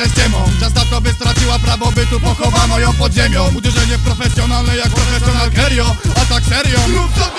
radę z ciemą Czas na to by straciła prawo bytu Pochowa moją podziemią Uderzenie profesjonalne jak profesjonal Kerio. A tak serio. Lub to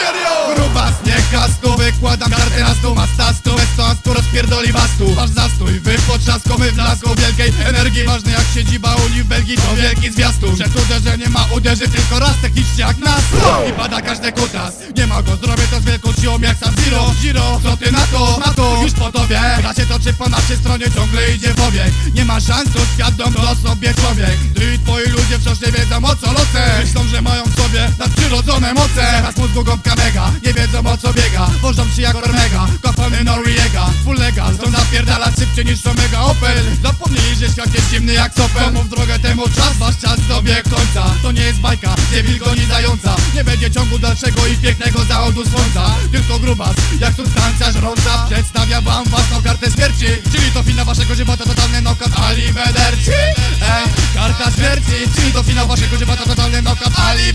energii. Ważny jak siedziba Uni w Belgii To wielki zwiastun. Przed uderzeniem ma uderzy tylko raz Technicznie jak nas. I pada każdy kutas Nie ma go Zrobię to z wielką siłą jak sam Zero Zero Co ty na to? Na to. Już po tobie. Gra się toczy po naszej stronie Ciągle idzie powiek? Nie ma szans to świadom to sobie człowiek. Ty i twoi ludzie wciąż nie wiedzą o co losy. Myślą, że mają w sobie nadprzyrodzone moce. Teraz mózgu gąbka mega Nie wiedzą o co biega. Wożą się jak Ormega Kopany Noriega. Full legal To napierdala szybciej niż Omega Opel. Zapomnij, jest zimny jak sopel Komu w drogę temu czas Wasz czas dobiegł końca. To nie jest bajka Nie wilgoni zająca. Nie będzie ciągu dalszego i pięknego zachodu słońca. Tylko grubas Jak substancja żrąca Przedstawia wam własną kartę śmierci. Czyli to finał waszego żywota Totalny knockout Ali Bederci Ej, karta śmierci Czyli to finał waszego żywota Totalny knockout Ali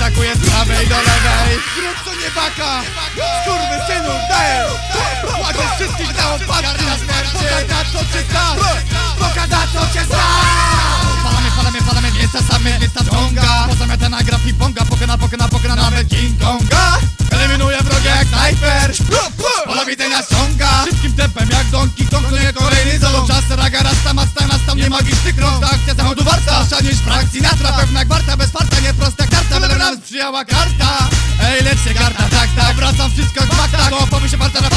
atakuje z prawej do lewej. Zrób co nie baka! Skurwy synu, daj Kładziesz wszystkich na opadki Pokada co cię Pokada co cię miejsca same, miejsca Pozamiata na ping-ponga Pokona, pokona, pokona nawet King Konga Ta akcja zachodu warta. Sza niż frakcji natra Pewna jak warta, bez farta Nie prosta karta. Będę nam sprzyjała karta. Ej, lecz się karta, tak, tak. Wracam wszystko jak w faktach To opowie się warta na